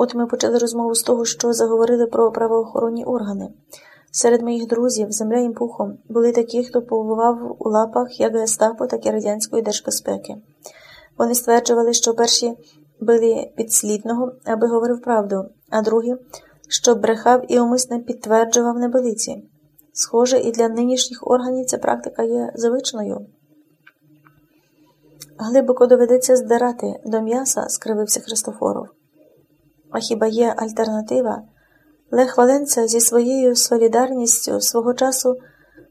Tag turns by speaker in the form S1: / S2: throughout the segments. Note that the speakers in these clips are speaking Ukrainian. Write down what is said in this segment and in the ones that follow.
S1: От ми почали розмову з того, що заговорили про правоохоронні органи. Серед моїх друзів, земля їм пухом, були такі, хто побував у лапах як Гестапо, так і Радянської держбезпеки. Вони стверджували, що перші били підслідного, аби говорив правду, а другі, що брехав і умисне підтверджував небелиці. Схоже, і для нинішніх органів ця практика є звичною. Глибоко доведеться здирати до м'яса, скривився Христофоров. А хіба є альтернатива? Лех Валенца зі своєю солідарністю свого часу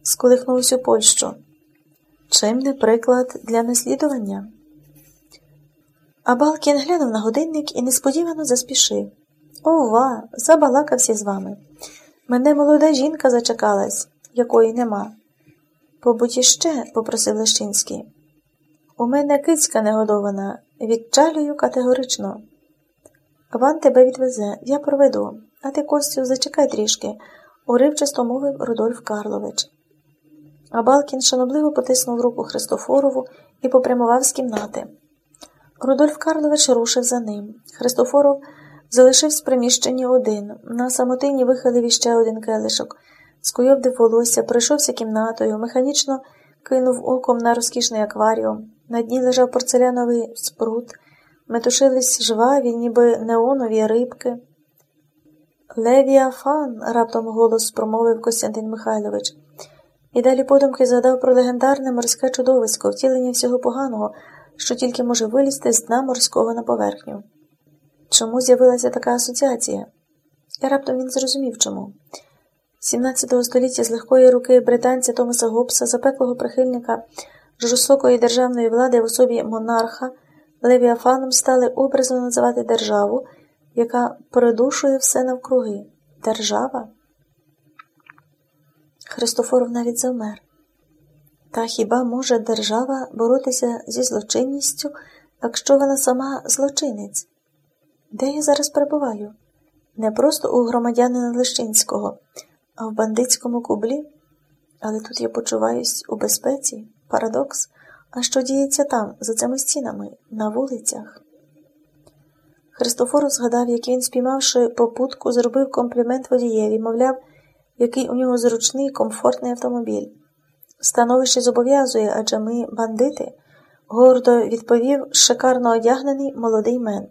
S1: сколихнув усю Польщу. Чим не приклад для наслідування? А Балкін глянув на годинник і несподівано заспішив. Ова, забалакався з вами. Мене молода жінка зачекалась, якої нема. Побудь іще, попросив Лещинський. У мене кицька негодована, відчалюю категорично. Ван тебе відвезе, я проведу, а ти, Костю, зачекай трішки, уривчасто мовив Рудольф Карлович. А Балкін шанобливо потиснув руку Христофорову і попрямував з кімнати. Рудольф Карлович рушив за ним. Христофоров залишився в приміщенні один. На самотині вихилив іще один келишок, скуйовдив волосся, пройшовся кімнатою, механічно кинув оком на розкішний акваріум. На дні лежав порцеляновий спрут, метушились жваві, ніби неонові рибки. Левіафан, раптом голос промовив Костянтин Михайлович. І далі подумки згадав про легендарне морське чудовисько, втілення всього поганого, що тільки може вилізти з дна морського на поверхню. Чому з'явилася така асоціація? І раптом він зрозумів чому. 17 століття з легкої руки британця Томаса Гобса, запеклого прихильника жорстокої державної влади в особі монарха, Левіафаном стали образно називати державу, яка передушує все навкруги. Держава? Христофоров навіть завмер. Та хіба може держава боротися зі злочинністю, якщо вона сама злочинець? Де я зараз перебуваю? Не просто у громадянина Лещинського, а в бандитському кублі? Але тут я почуваюсь у безпеці, парадокс. А що діється там, за цими стінами, на вулицях? Христофор згадав, як він, спіймавши попутку, зробив комплімент водієві, мовляв, який у нього зручний, комфортний автомобіль. Становище зобов'язує, адже ми бандити, гордо відповів шикарно одягнений молодий мен.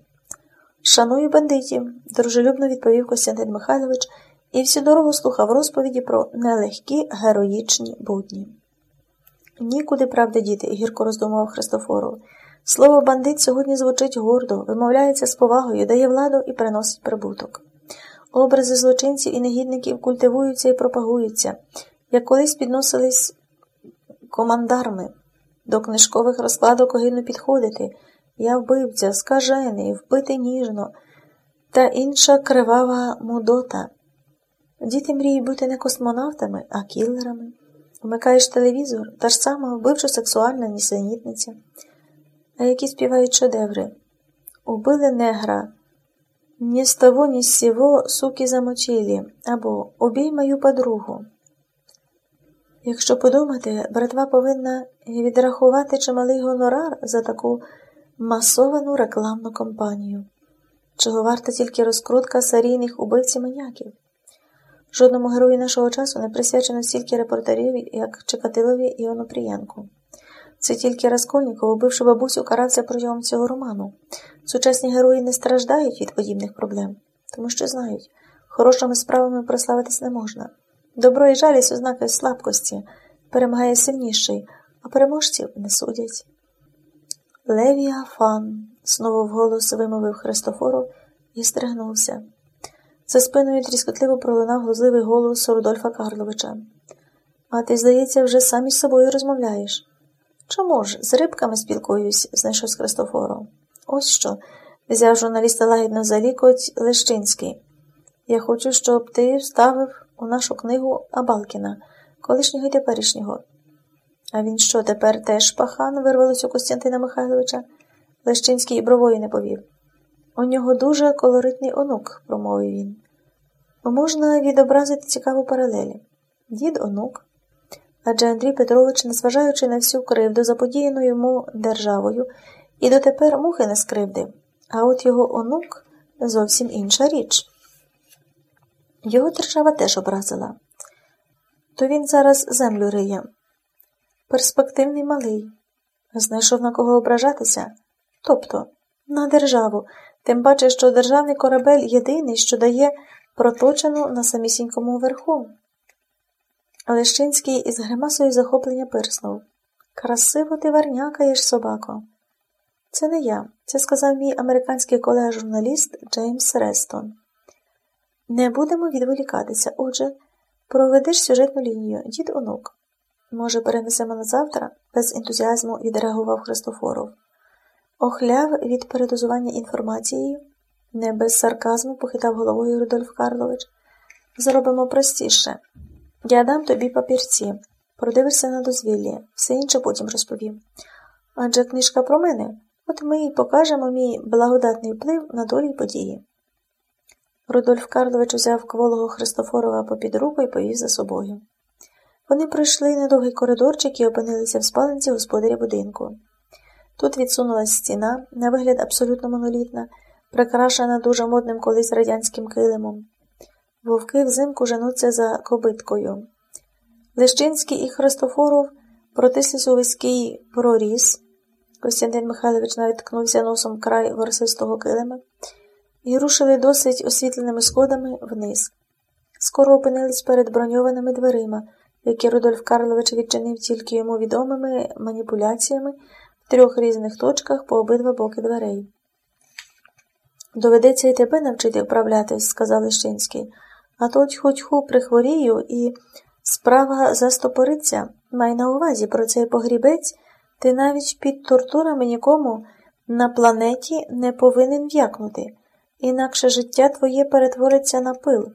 S1: Шаную бандитів, дружелюбно відповів Костянтин Михайлович і всю дорогу слухав розповіді про нелегкі героїчні будні. Нікуди правда діти, гірко роздумував Христофоров. Слово бандит сьогодні звучить гордо, вимовляється з повагою, дає владу і приносить прибуток. Образи злочинців і негідників культивуються і пропагуються, як колись підносились командарми. До книжкових розкладок огидно підходити. Я вбивця, скажений, вбити ніжно та інша кривава мудота. Діти мріють бути не космонавтами, а кілерами. Вмикаєш телевізор, та ж сама вбивчо сексуальна нісенітниця. А які співають шедеври. Убили негра. Ні з того, ні з сього суки замочили, або убій мою подругу. Якщо подумати, братва повинна відрахувати чималий гонорар за таку масовану рекламну кампанію, чого варта тільки розкрутка серійних убивців маньяків. Жодному герою нашого часу не присвячено стільки репортерів, як Чекатилові і Онопрієнку. Це тільки Раскольніков, убивши бабусю, карався протягом цього роману. Сучасні герої не страждають від подібних проблем, тому що знають, хорошими справами прославитись не можна. Добро і жалість ознаки слабкості, перемагає сильніший, а переможців не судять. Левіафан, знову вголос вимовив Христофору і стригнувся. За спиною тріскотливо пролунав глузливий голос Рудольфа Карловича. А ти, здається, вже сам із собою розмовляєш. Чому ж? З рибками спілкуюсь, знайшов з Христофором. Ось що, взяв журналіста лагідно за лікоть Лещинський. Я хочу, щоб ти вставив у нашу книгу Абалкіна, колишнього і теперішнього. А він що, тепер теж пахан? вирвалось у Костянтина Михайловича. Лещинський і бровою не повів. У нього дуже колоритний онук, промовив він. Можна відобразити цікаву паралелі. Дід онук. Адже Андрій Петрович, незважаючи на всю кривду, заподіяну йому державою, і дотепер мухи не скривдив, а от його онук зовсім інша річ. Його держава теж образила. То він зараз землю риє. Перспективний малий. Знайшов на кого ображатися. Тобто на державу, тим паче, що державний корабель єдиний, що дає проточену на самісінькому верху. Лещинський із гримасою захоплення пирснув. Красиво ти варнякаєш, собако. Це не я, це сказав мій американський колега-журналіст Джеймс Рестон. Не будемо відволікатися, отже, проведеш сюжетну лінію, дід онук. Може, перенесемо на завтра? без ентузіазму відреагував Христофоров. Охляв від передозування інформацією, не без сарказму похитав головою Рудольф Карлович. Зробимо простіше. Я дам тобі папірці, продивишся на дозвілля, все інше потім розповім. Адже книжка про мене, от ми й покажемо мій благодатний вплив на долі події. Рудольф Карлович узяв кволого Христофорова попід руку і повів за собою. Вони пройшли недовгий коридорчик і опинилися в спаленці господаря будинку. Тут відсунулась стіна, на вигляд абсолютно монолітна, прикрашена дуже модним колись радянським килимом. Вовки взимку женуться за кобиткою. Лещинський і Христофоров протислись у вузький проріз. Костянтин Михайлович навіть ткнувся носом край ворсистого килима і рушили досить освітленими сходами вниз. Скоро опинились перед броньованими дверима, які Рудольф Карлович відчинив тільки йому відомими маніпуляціями трьох різних точках по обидва боки дверей. Доведеться і тебе навчити вправлятись, сказав Лещинський, а то хоч ху прихворію і справа застопориться. Май на увазі про цей погрібець, ти навіть під тортурами нікому на планеті не повинен в'якнути, інакше життя твоє перетвориться на пил.